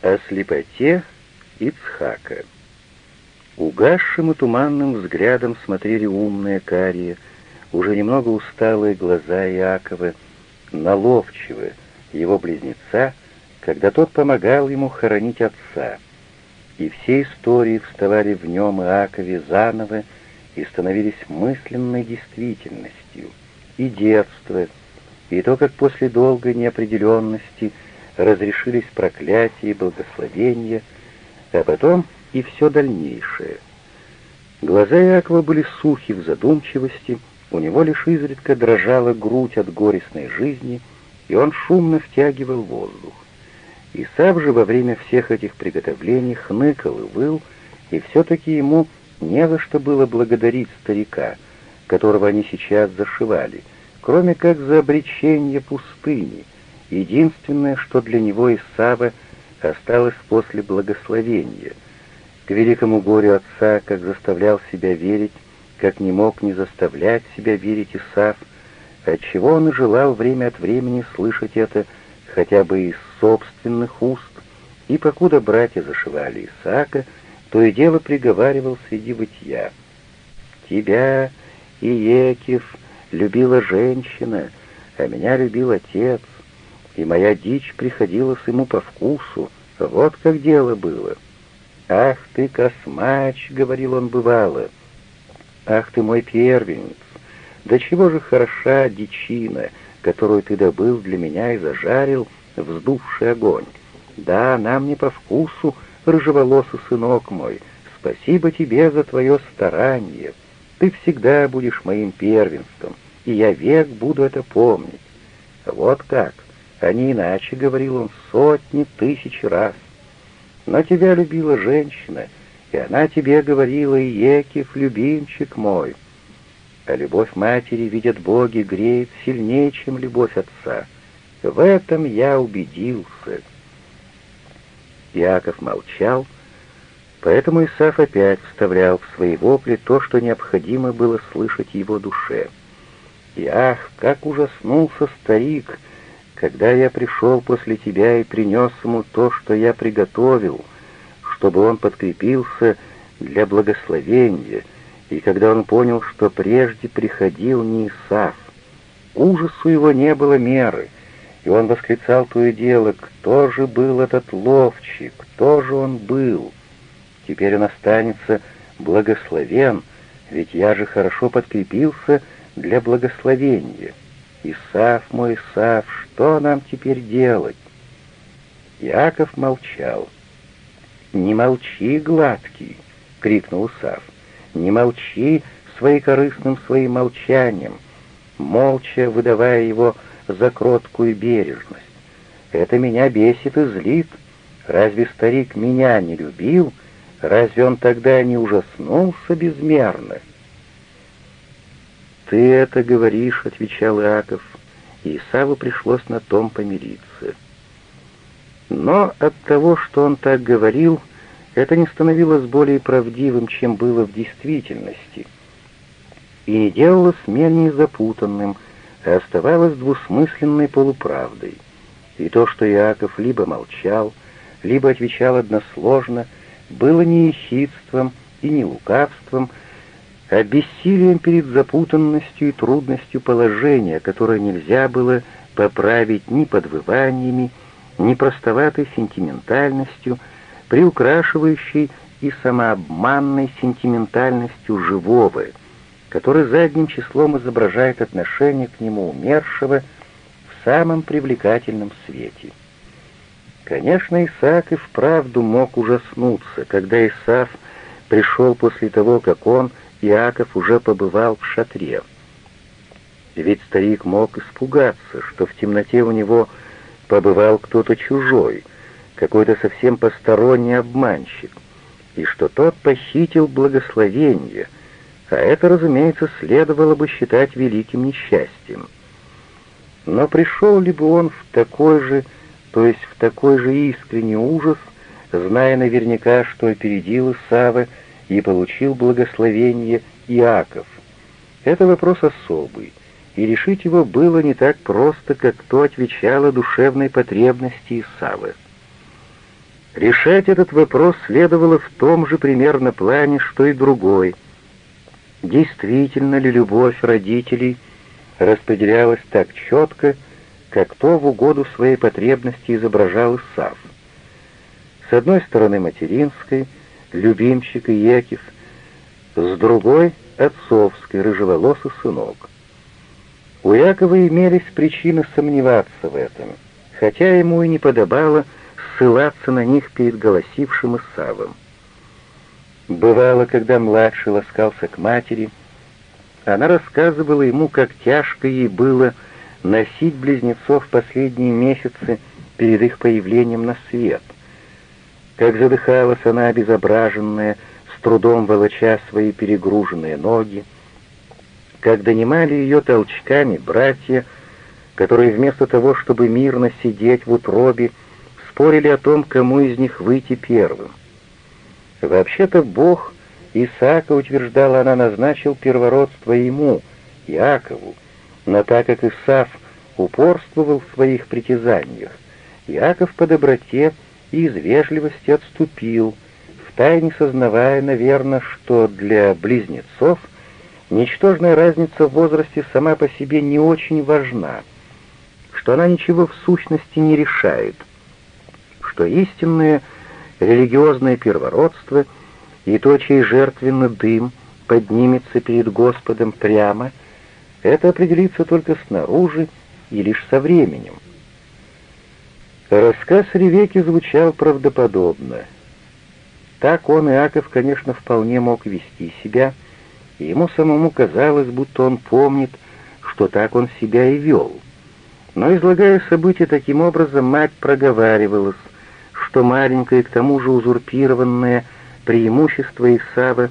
О слепоте Ицхака. Угасшим и туманным взглядом смотрели умные карие, уже немного усталые глаза Иакова, наловчивые, его близнеца, когда тот помогал ему хоронить отца. И все истории вставали в нем Иакове заново и становились мысленной действительностью. И детство, и то, как после долгой неопределенности разрешились проклятия и благословения, а потом и все дальнейшее. Глаза Якова были сухи в задумчивости, у него лишь изредка дрожала грудь от горестной жизни, и он шумно втягивал воздух. Исав же во время всех этих приготовлений хныкал и выл, и все-таки ему не за что было благодарить старика, которого они сейчас зашивали, кроме как за обречение пустыни, единственное, что для него Исава осталось после благословения — к великому горю отца, как заставлял себя верить, как не мог не заставлять себя верить Исаф, отчего он и желал время от времени слышать это хотя бы из собственных уст, и покуда братья зашивали Исаака, то и дело приговаривал среди бытия. «Тебя, Иекив, любила женщина, а меня любил отец, и моя дичь приходилась ему по вкусу, вот как дело было». «Ах ты, космач!» — говорил он бывало. «Ах ты мой первенец! Да чего же хороша дичина, которую ты добыл для меня и зажарил, вздувший огонь! Да, она мне по вкусу, рыжеволосый сынок мой, спасибо тебе за твое старание. Ты всегда будешь моим первенством, и я век буду это помнить. Вот как, а не иначе, — говорил он сотни тысяч раз. Но тебя любила женщина, и она тебе говорила, Екив, любимчик мой. А любовь матери, видят боги, греет сильнее, чем любовь отца. В этом я убедился. Яков молчал, поэтому Исаф опять вставлял в свои вопли то, что необходимо было слышать его душе. И ах, как ужаснулся старик, когда я пришел после тебя и принес ему то, что я приготовил, чтобы он подкрепился для благословения, и когда он понял, что прежде приходил не Исаф, ужасу его не было меры, и он восклицал то дело, кто же был этот ловчий, кто же он был? Теперь он останется благословен, ведь я же хорошо подкрепился для благословения. Исаф мой Исаф, что нам теперь делать? Яков молчал. «Не молчи, гладкий!» — крикнул Сав. «Не молчи своекорыстным своим молчанием, молча выдавая его за кроткую бережность. Это меня бесит и злит. Разве старик меня не любил? Разве он тогда не ужаснулся безмерно?» «Ты это говоришь», — отвечал Иаков, и Исаву пришлось на том помириться. Но от того, что он так говорил, это не становилось более правдивым, чем было в действительности, и не делалось менее запутанным, а оставалось двусмысленной полуправдой. И то, что Иаков либо молчал, либо отвечал односложно, было не ехидством и не лукавством, а бессилием перед запутанностью и трудностью положения, которое нельзя было поправить ни подвываниями, ни простоватой сентиментальностью, приукрашивающей и самообманной сентиментальностью живого, который задним числом изображает отношение к нему умершего в самом привлекательном свете. Конечно, Исаак и вправду мог ужаснуться, когда Исаф пришел после того, как он Иаков уже побывал в шатре. Ведь старик мог испугаться, что в темноте у него побывал кто-то чужой, какой-то совсем посторонний обманщик, и что тот похитил благословение, а это, разумеется, следовало бы считать великим несчастьем. Но пришел ли бы он в такой же, то есть в такой же искренний ужас, зная наверняка, что опередил Исава, и получил благословение Иаков. Это вопрос особый, и решить его было не так просто, как то отвечало душевной потребности Исавы. Решать этот вопрос следовало в том же примерно плане, что и другой. Действительно ли любовь родителей распределялась так четко, как то в угоду своей потребности изображал Исав? С одной стороны материнской, любимчик и Екив, с другой — отцовской, рыжеволосый сынок. У Якова имелись причины сомневаться в этом, хотя ему и не подобало ссылаться на них перед голосившим Исавом. Бывало, когда младший ласкался к матери, она рассказывала ему, как тяжко ей было носить близнецов последние месяцы перед их появлением на свет — как задыхалась она обезображенная, с трудом волоча свои перегруженные ноги, как донимали ее толчками братья, которые вместо того, чтобы мирно сидеть в утробе, спорили о том, кому из них выйти первым. Вообще-то Бог Исаака, утверждала она, назначил первородство ему, Иакову, но так как Исаф упорствовал в своих притязаниях, Иаков по доброте и из вежливости отступил, втайне сознавая, наверное, что для близнецов ничтожная разница в возрасте сама по себе не очень важна, что она ничего в сущности не решает, что истинное религиозное первородство и то, чей жертвенный дым поднимется перед Господом прямо, это определится только снаружи и лишь со временем. Рассказ Ревеки звучал правдоподобно. Так он, Иаков, конечно, вполне мог вести себя, и ему самому казалось, будто он помнит, что так он себя и вел. Но, излагая события таким образом, мать проговаривалась, что маленькое, к тому же узурпированное преимущество Исава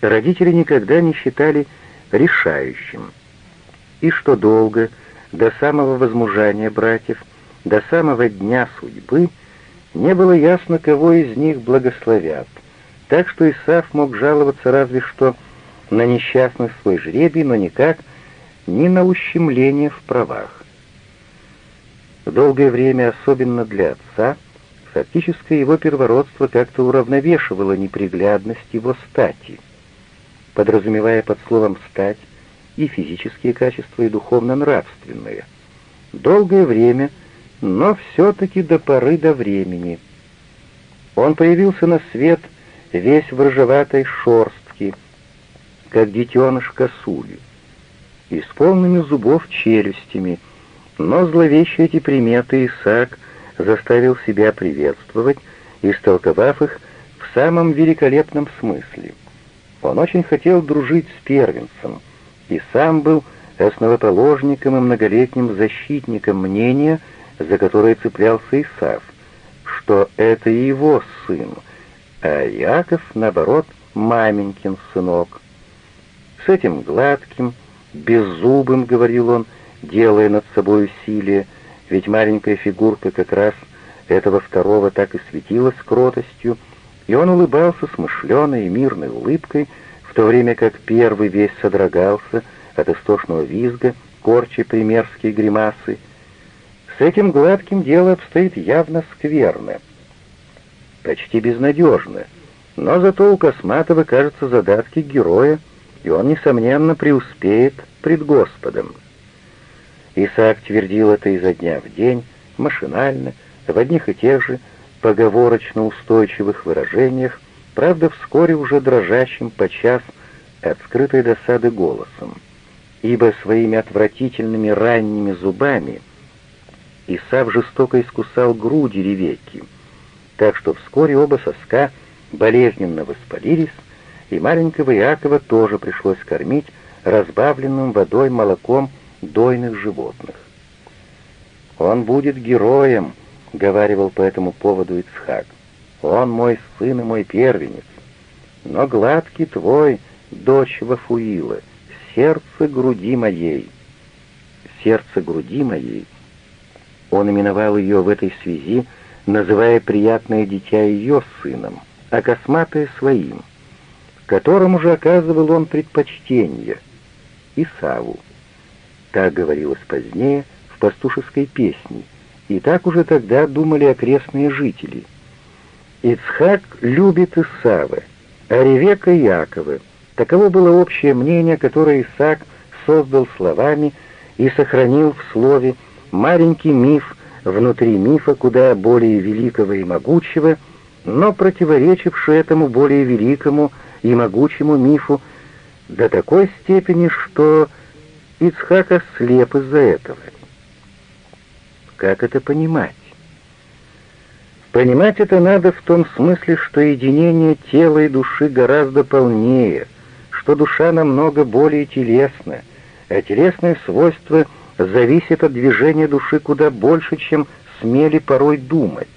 родители никогда не считали решающим, и что долго, до самого возмужания братьев, до самого дня судьбы не было ясно, кого из них благословят, так что Исаф мог жаловаться разве что на несчастный свой жребий, но никак ни на ущемление в правах. Долгое время, особенно для отца, фактическое его первородство как-то уравновешивало неприглядность его стати, подразумевая под словом «стать» и физические качества, и духовно-нравственные. Долгое время — но все-таки до поры до времени. Он появился на свет весь в рыжеватой шорстке, как детеныш косули, и с полными зубов челюстями, но зловещие эти приметы Исаак заставил себя приветствовать, истолковав их в самом великолепном смысле. Он очень хотел дружить с первенцем, и сам был основоположником и многолетним защитником мнения, за которое цеплялся Исав, что это его сын, а Яков, наоборот, маменькин сынок. С этим гладким, беззубым, говорил он, делая над собой усилие, ведь маленькая фигурка как раз этого второго так и светилась кротостью, и он улыбался смышленой и мирной улыбкой, в то время как первый весь содрогался от истошного визга, корчи примерские гримасы, с этим гладким дело обстоит явно скверно, почти безнадежно, но зато у Косматова, кажется, задатки героя, и он, несомненно, преуспеет пред Господом. Исаак твердил это изо дня в день, машинально, в одних и тех же поговорочно устойчивых выражениях, правда, вскоре уже дрожащим подчас от скрытой досады голосом, ибо своими отвратительными ранними зубами — Исав жестоко искусал груди Ревекки, так что вскоре оба соска болезненно воспалились, и маленького Иакова тоже пришлось кормить разбавленным водой молоком дойных животных. «Он будет героем», — говаривал по этому поводу Ицхак. «Он мой сын и мой первенец. Но гладкий твой, дочь Вафуила, сердце груди моей». Сердце груди моей он именовал ее в этой связи, называя приятное дитя ее сыном, а косматое своим, которому же оказывал он предпочтение, Исаву. Так говорилось позднее в пастушеской песне, и так уже тогда думали окрестные жители. Ицхак любит Исава, а Ревека — Якова. Таково было общее мнение, которое Исаак создал словами и сохранил в слове маленький миф внутри мифа куда более великого и могучего, но противоречивший этому более великому и могучему мифу до такой степени, что Ицхак ослеп из-за этого. Как это понимать? Понимать это надо в том смысле, что единение тела и души гораздо полнее, что душа намного более телесна, а телесные свойства зависят от движения души куда больше, чем смели порой думать.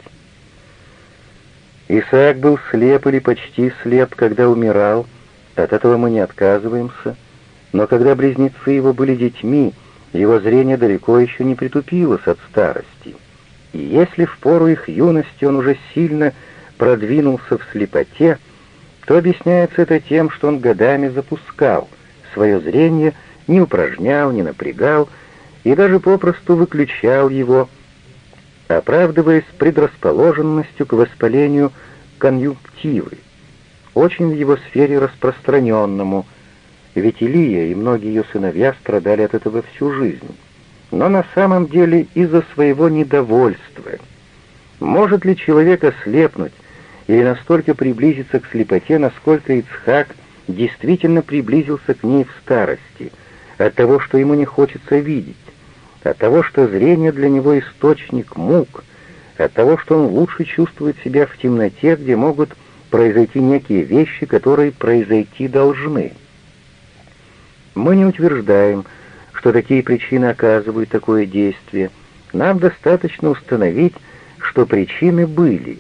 Исаак был слеп или почти слеп, когда умирал, от этого мы не отказываемся, но когда близнецы его были детьми, его зрение далеко еще не притупилось от старости. И если в пору их юности он уже сильно продвинулся в слепоте, то объясняется это тем, что он годами запускал свое зрение, не упражнял, не напрягал и даже попросту выключал его, оправдываясь предрасположенностью к воспалению конъюнктивы, очень в его сфере распространенному, ведь Илия и многие ее сыновья страдали от этого всю жизнь. Но на самом деле из-за своего недовольства. Может ли человек ослепнуть или настолько приблизиться к слепоте, насколько Ицхак действительно приблизился к ней в старости, от того, что ему не хочется видеть, от того, что зрение для него источник мук, от того, что он лучше чувствует себя в темноте, где могут произойти некие вещи, которые произойти должны. Мы не утверждаем, что такие причины оказывают такое действие. Нам достаточно установить, что причины были.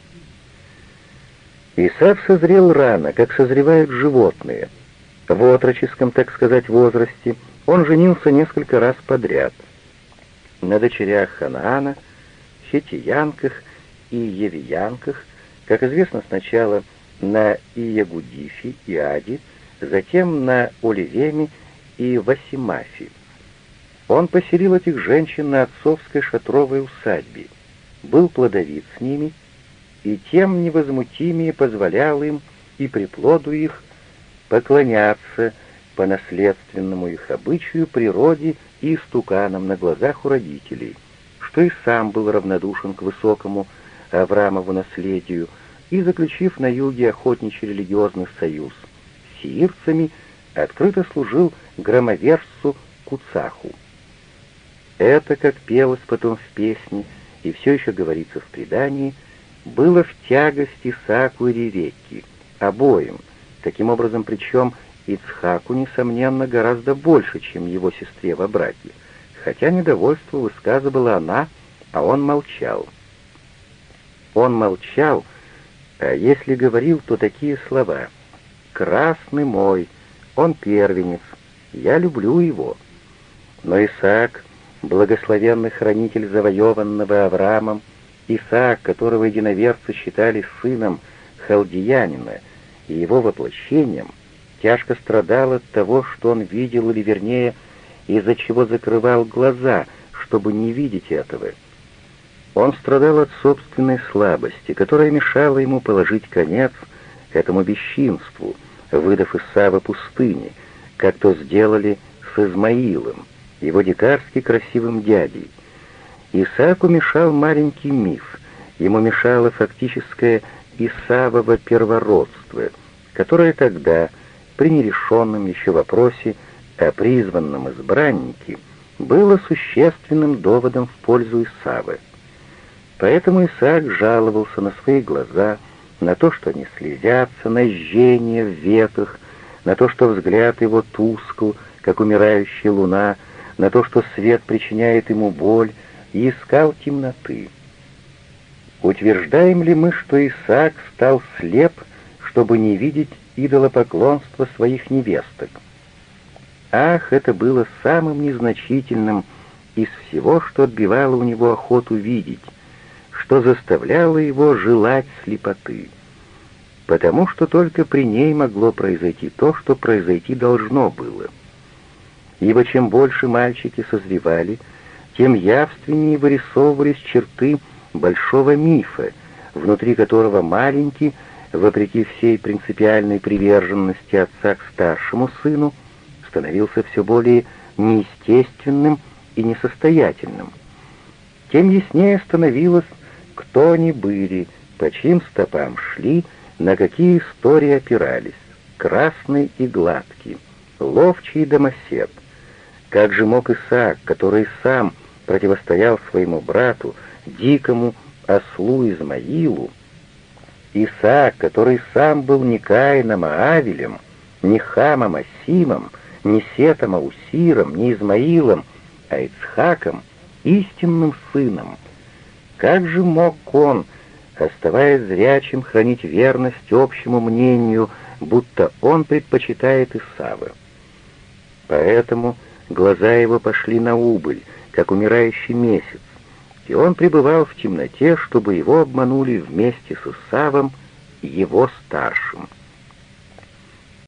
Исав созрел рано, как созревают животные. В отроческом, так сказать, возрасте он женился несколько раз подряд. На дочерях Ханаана, Хетиянках и Евиянках, как известно, сначала на Иягудифе и Аде, затем на Оливеме и Васимафе. Он поселил этих женщин на отцовской шатровой усадьбе, был плодовит с ними, и тем невозмутимее позволял им и приплоду их поклоняться по наследственному их обычаю природе и стуканам на глазах у родителей, что и сам был равнодушен к высокому Авраамову наследию и, заключив на юге охотничий религиозный союз с сиирцами, открыто служил громоверцу Куцаху. Это, как пелось потом в песне, и все еще говорится в предании, было в тягости Исааку и Ревекке, обоим, таким образом, причем Ицхаку, несомненно, гораздо больше, чем его сестре во браке, хотя недовольство высказывала она, а он молчал. Он молчал, а если говорил, то такие слова «Красный мой, он первенец, я люблю его». Но Исаак благословенный хранитель завоеванного Авраамом, Исаак, которого единоверцы считали сыном халдиянина, и его воплощением, тяжко страдал от того, что он видел, или вернее, из-за чего закрывал глаза, чтобы не видеть этого. Он страдал от собственной слабости, которая мешала ему положить конец этому бесчинству, выдав Исава пустыне, как то сделали с Измаилом его дикарски красивым дядей. Исааку мешал маленький миф, ему мешало фактическое Исавово первородство, которое тогда, при нерешенном еще вопросе о призванном избраннике, было существенным доводом в пользу Исавы. Поэтому Исаак жаловался на свои глаза, на то, что они слезятся, на жжение в веках, на то, что взгляд его тускл, как умирающая луна, на то, что свет причиняет ему боль, и искал темноты. Утверждаем ли мы, что Исаак стал слеп, чтобы не видеть идолопоклонства своих невесток? Ах, это было самым незначительным из всего, что отбивало у него охоту видеть, что заставляло его желать слепоты. Потому что только при ней могло произойти то, что произойти должно было — ибо чем больше мальчики созревали, тем явственнее вырисовывались черты большого мифа, внутри которого маленький, вопреки всей принципиальной приверженности отца к старшему сыну, становился все более неестественным и несостоятельным. Тем яснее становилось, кто они были, по чьим стопам шли, на какие истории опирались, красный и гладкий, ловчий домосед. Как же мог Исаак, который сам противостоял своему брату, дикому ослу Измаилу, Исаак, который сам был не Каином, а Авелем, не Хамом, а Симом, не Сетом, а Усиром, не Измаилом, а Ицхаком, истинным сыном. Как же мог он, оставаясь зрячим, хранить верность общему мнению, будто он предпочитает Исавы? Поэтому глаза его пошли на убыль, как умирающий месяц, и он пребывал в темноте, чтобы его обманули вместе с Исавом, его старшим —